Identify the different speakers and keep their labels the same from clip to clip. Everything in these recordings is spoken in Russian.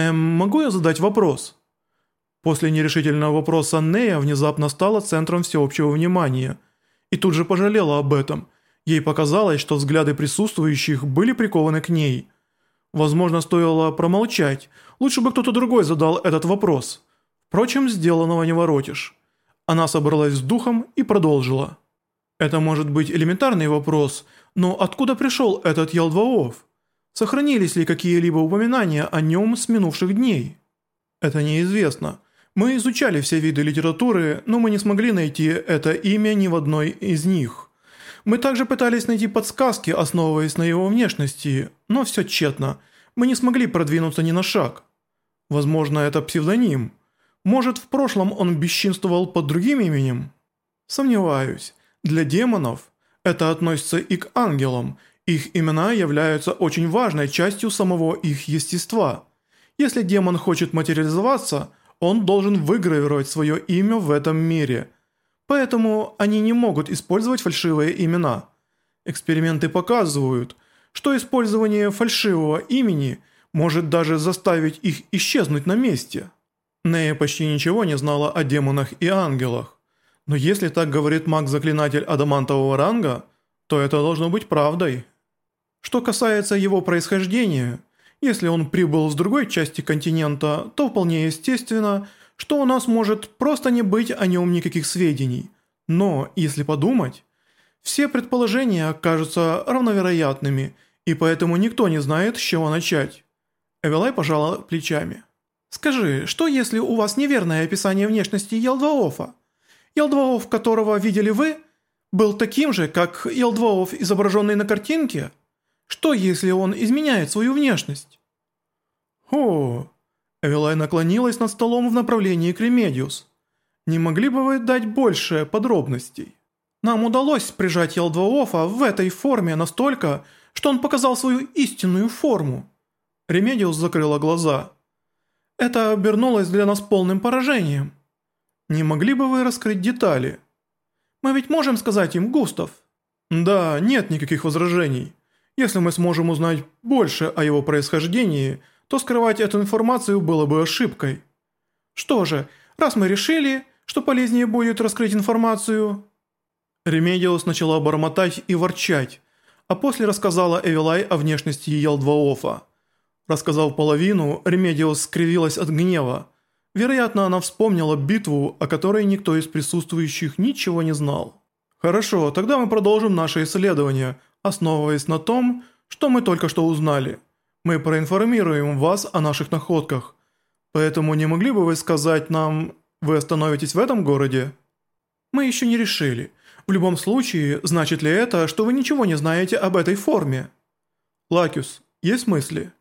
Speaker 1: «Эм, могу я задать вопрос?» После нерешительного вопроса Нея внезапно стала центром всеобщего внимания. И тут же пожалела об этом. Ей показалось, что взгляды присутствующих были прикованы к ней. Возможно, стоило промолчать. Лучше бы кто-то другой задал этот вопрос. Впрочем, сделанного не воротишь. Она собралась с духом и продолжила. Это может быть элементарный вопрос, но откуда пришел этот Ялдваов? Сохранились ли какие-либо упоминания о нем с минувших дней? Это неизвестно. Мы изучали все виды литературы, но мы не смогли найти это имя ни в одной из них. Мы также пытались найти подсказки, основываясь на его внешности, но все тщетно. Мы не смогли продвинуться ни на шаг. Возможно, это псевдоним. Может, в прошлом он бесчинствовал под другим именем? Сомневаюсь. Для демонов это относится и к ангелам. Их имена являются очень важной частью самого их естества. Если демон хочет материализоваться, он должен выгравировать свое имя в этом мире. Поэтому они не могут использовать фальшивые имена. Эксперименты показывают, что использование фальшивого имени может даже заставить их исчезнуть на месте. Нея почти ничего не знала о демонах и ангелах. Но если так говорит маг-заклинатель адамантового ранга, то это должно быть правдой. Что касается его происхождения, если он прибыл с другой части континента, то вполне естественно, что у нас может просто не быть о нем никаких сведений. Но, если подумать, все предположения кажутся равновероятными, и поэтому никто не знает, с чего начать. Эвелай пожала плечами. «Скажи, что если у вас неверное описание внешности Елдваофа? Елдваоф, которого видели вы, был таким же, как Елдваоф, изображенный на картинке? Что, если он изменяет свою внешность?» «О!» Эвилай наклонилась над столом в направлении к Ремедиус. «Не могли бы вы дать больше подробностей?» «Нам удалось прижать Елдваофа в этой форме настолько, что он показал свою истинную форму». Ремедиус закрыла глаза. «Это обернулось для нас полным поражением». Не могли бы вы раскрыть детали? Мы ведь можем сказать им, Густав? Да, нет никаких возражений. Если мы сможем узнать больше о его происхождении, то скрывать эту информацию было бы ошибкой. Что же, раз мы решили, что полезнее будет раскрыть информацию... Ремедиус начала бормотать и ворчать, а после рассказала Эвилай о внешности Елдваофа. Рассказав половину, Ремедиус скривилась от гнева. Вероятно, она вспомнила битву, о которой никто из присутствующих ничего не знал. Хорошо, тогда мы продолжим наше исследование, основываясь на том, что мы только что узнали. Мы проинформируем вас о наших находках. Поэтому не могли бы вы сказать нам, вы остановитесь в этом городе? Мы еще не решили. В любом случае, значит ли это, что вы ничего не знаете об этой форме? Лакюс, есть мысли?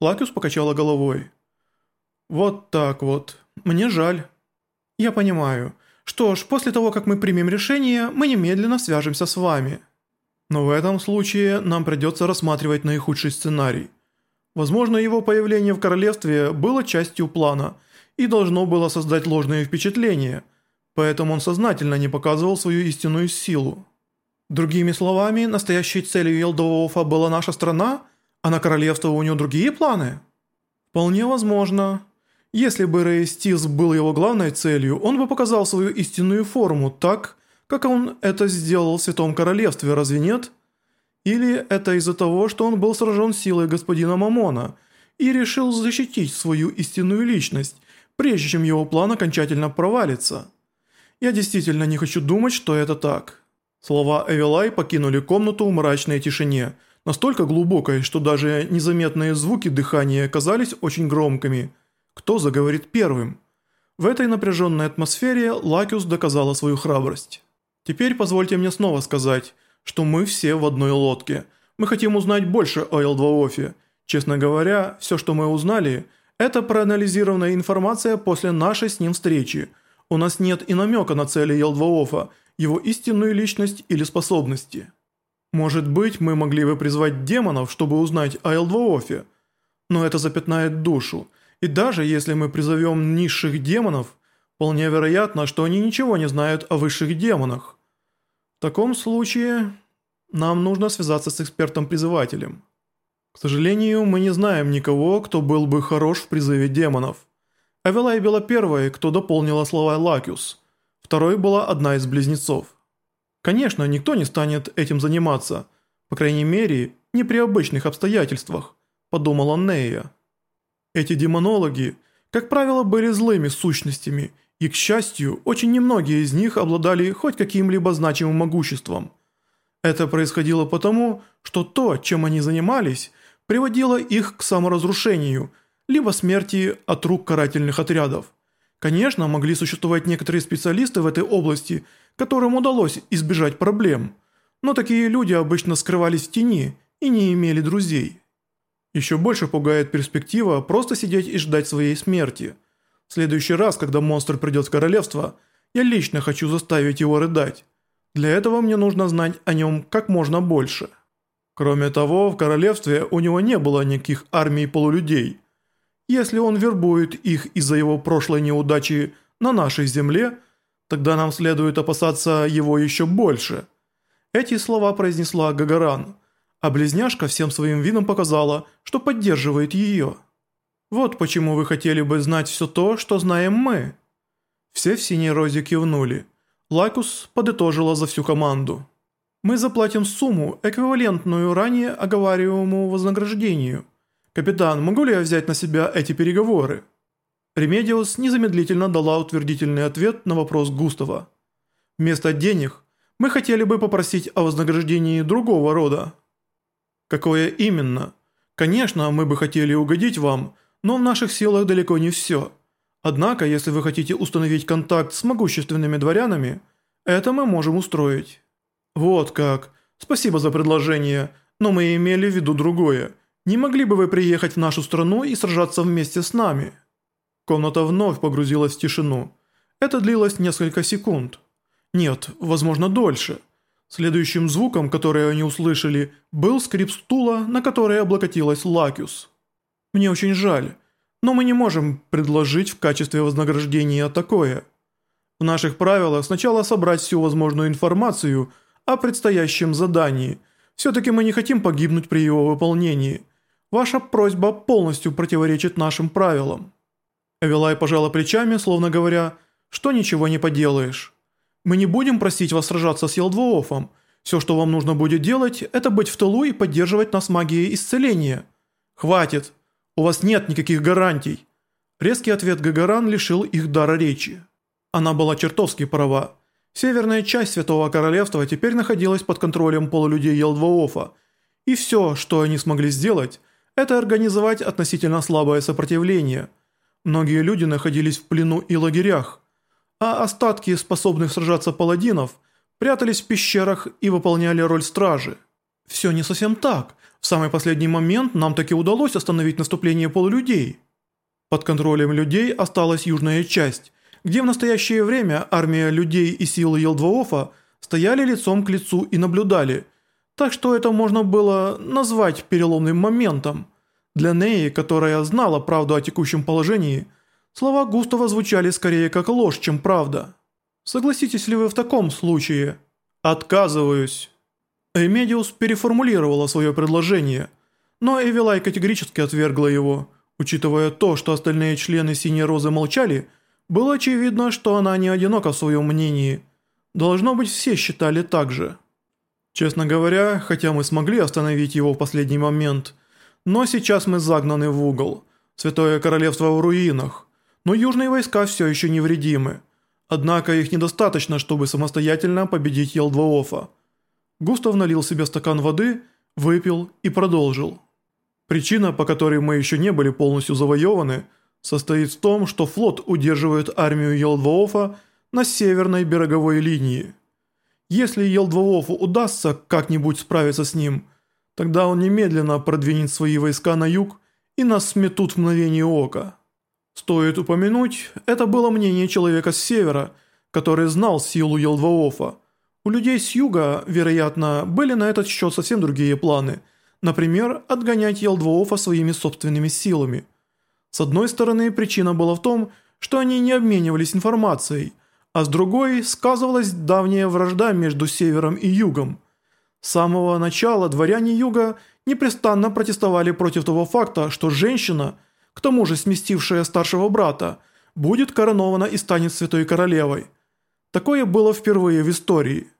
Speaker 1: Лакюс покачала головой. «Вот так вот. Мне жаль». «Я понимаю. Что ж, после того, как мы примем решение, мы немедленно свяжемся с вами». Но в этом случае нам придется рассматривать наихудший сценарий. Возможно, его появление в королевстве было частью плана и должно было создать ложные впечатления, поэтому он сознательно не показывал свою истинную силу. Другими словами, настоящей целью Елдовофа была наша страна, а на королевство у него другие планы? Вполне возможно. Если бы Рейстис был его главной целью, он бы показал свою истинную форму так, как он это сделал в Святом Королевстве, разве нет? Или это из-за того, что он был сражен силой господина Мамона и решил защитить свою истинную личность, прежде чем его план окончательно провалится? Я действительно не хочу думать, что это так. Слова Эвелай покинули комнату в мрачной тишине, настолько глубокой, что даже незаметные звуки дыхания казались очень громкими – кто заговорит первым. В этой напряженной атмосфере Лакиус доказала свою храбрость. Теперь позвольте мне снова сказать, что мы все в одной лодке. Мы хотим узнать больше о Элдваофе. Честно говоря, все, что мы узнали, это проанализированная информация после нашей с ним встречи. У нас нет и намека на цели Елдваофа, его истинную личность или способности. Может быть, мы могли бы призвать демонов, чтобы узнать о Элдваофе, но это запятнает душу, и даже если мы призовем низших демонов, вполне вероятно, что они ничего не знают о высших демонах. В таком случае нам нужно связаться с экспертом-призывателем. К сожалению, мы не знаем никого, кто был бы хорош в призыве демонов. Эвелай была первой, кто дополнила слова Лакиус. Второй была одна из близнецов. Конечно, никто не станет этим заниматься, по крайней мере, не при обычных обстоятельствах, подумала Нея. Эти демонологи, как правило, были злыми сущностями, и, к счастью, очень немногие из них обладали хоть каким-либо значимым могуществом. Это происходило потому, что то, чем они занимались, приводило их к саморазрушению, либо смерти от рук карательных отрядов. Конечно, могли существовать некоторые специалисты в этой области, которым удалось избежать проблем, но такие люди обычно скрывались в тени и не имели друзей. Еще больше пугает перспектива просто сидеть и ждать своей смерти. В следующий раз, когда монстр придет в королевство, я лично хочу заставить его рыдать. Для этого мне нужно знать о нем как можно больше. Кроме того, в королевстве у него не было никаких армий полулюдей. Если он вербует их из-за его прошлой неудачи на нашей земле, тогда нам следует опасаться его еще больше. Эти слова произнесла Гагаран, а близняшка всем своим видом показала, что поддерживает ее. Вот почему вы хотели бы знать все то, что знаем мы. Все в синей розе кивнули. Лакус подытожила за всю команду. «Мы заплатим сумму, эквивалентную ранее оговариваемому вознаграждению. Капитан, могу ли я взять на себя эти переговоры?» Ремедиус незамедлительно дала утвердительный ответ на вопрос Густава. «Вместо денег мы хотели бы попросить о вознаграждении другого рода». «Какое именно?» «Конечно, мы бы хотели угодить вам, но в наших силах далеко не все». Однако, если вы хотите установить контакт с могущественными дворянами, это мы можем устроить». «Вот как. Спасибо за предложение, но мы имели в виду другое. Не могли бы вы приехать в нашу страну и сражаться вместе с нами?» Комната вновь погрузилась в тишину. Это длилось несколько секунд. Нет, возможно дольше. Следующим звуком, который они услышали, был скрип стула, на который облокотилась Лакиус. «Мне очень жаль но мы не можем предложить в качестве вознаграждения такое. В наших правилах сначала собрать всю возможную информацию о предстоящем задании. Все-таки мы не хотим погибнуть при его выполнении. Ваша просьба полностью противоречит нашим правилам». Эвелай пожала плечами, словно говоря, что ничего не поделаешь. «Мы не будем просить вас сражаться с Елдвоофом. Все, что вам нужно будет делать, это быть в тылу и поддерживать нас магией исцеления. Хватит!» У вас нет никаких гарантий». Резкий ответ Гагаран лишил их дара речи. Она была чертовски права. Северная часть Святого Королевства теперь находилась под контролем полулюдей Елдвоофа, и все, что они смогли сделать, это организовать относительно слабое сопротивление. Многие люди находились в плену и лагерях, а остатки способных сражаться паладинов прятались в пещерах и выполняли роль стражи. Все не совсем так. В самый последний момент нам таки удалось остановить наступление полулюдей. Под контролем людей осталась южная часть, где в настоящее время армия людей и силы Елдвоофа стояли лицом к лицу и наблюдали, так что это можно было назвать переломным моментом. Для Неи, которая знала правду о текущем положении, слова Густава звучали скорее как ложь, чем правда. Согласитесь ли вы в таком случае? «Отказываюсь». Эмедиус переформулировала свое предложение, но Эвилай категорически отвергла его. Учитывая то, что остальные члены Синей Розы молчали, было очевидно, что она не одинока в своем мнении. Должно быть, все считали так же. Честно говоря, хотя мы смогли остановить его в последний момент, но сейчас мы загнаны в угол. Святое Королевство в руинах, но южные войска все еще невредимы. Однако их недостаточно, чтобы самостоятельно победить Елдвоофа. Густав налил себе стакан воды, выпил и продолжил. Причина, по которой мы еще не были полностью завоеваны, состоит в том, что флот удерживает армию Елдвоофа на северной береговой линии. Если Елдвоофу удастся как-нибудь справиться с ним, тогда он немедленно продвинет свои войска на юг и нас сметут в мгновение ока. Стоит упомянуть, это было мнение человека с севера, который знал силу Елдвоофа, у людей с юга, вероятно, были на этот счет совсем другие планы. Например, отгонять Елдвоофа своими собственными силами. С одной стороны, причина была в том, что они не обменивались информацией, а с другой сказывалась давняя вражда между севером и югом. С самого начала дворяне Юга непрестанно протестовали против того факта, что женщина, к тому же сместившая старшего брата, будет коронована и станет святой королевой. Такое было впервые в истории –